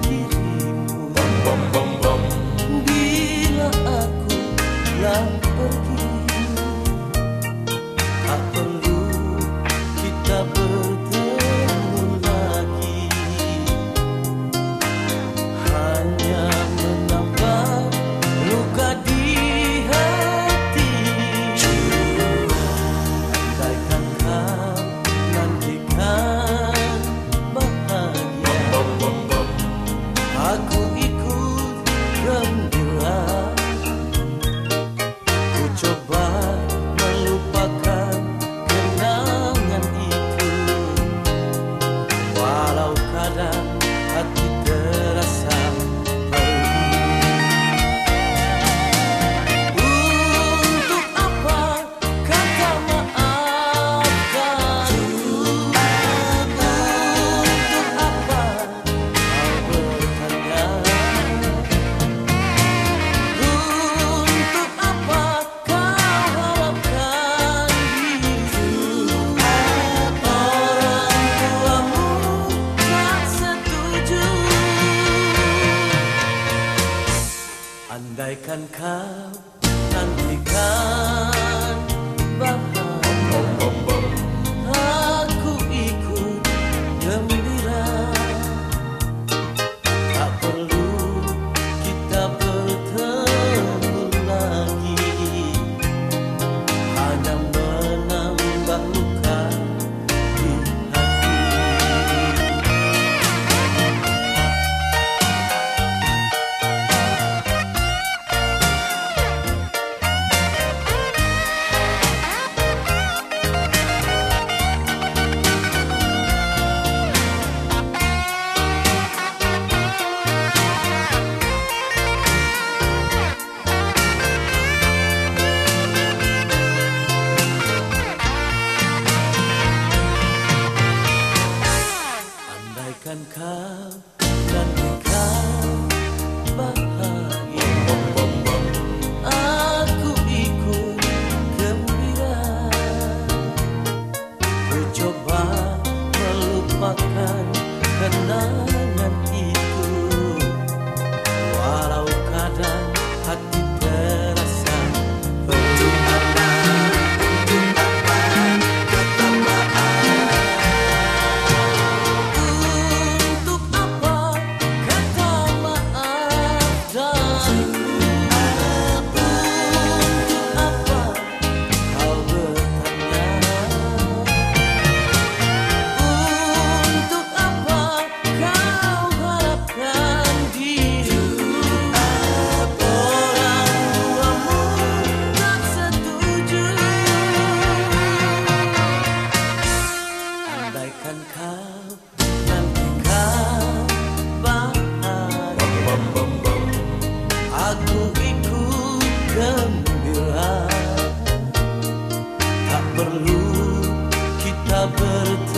Dirimu. Bila aku yang pergi so. bagaikan kau nantikan tak bertemu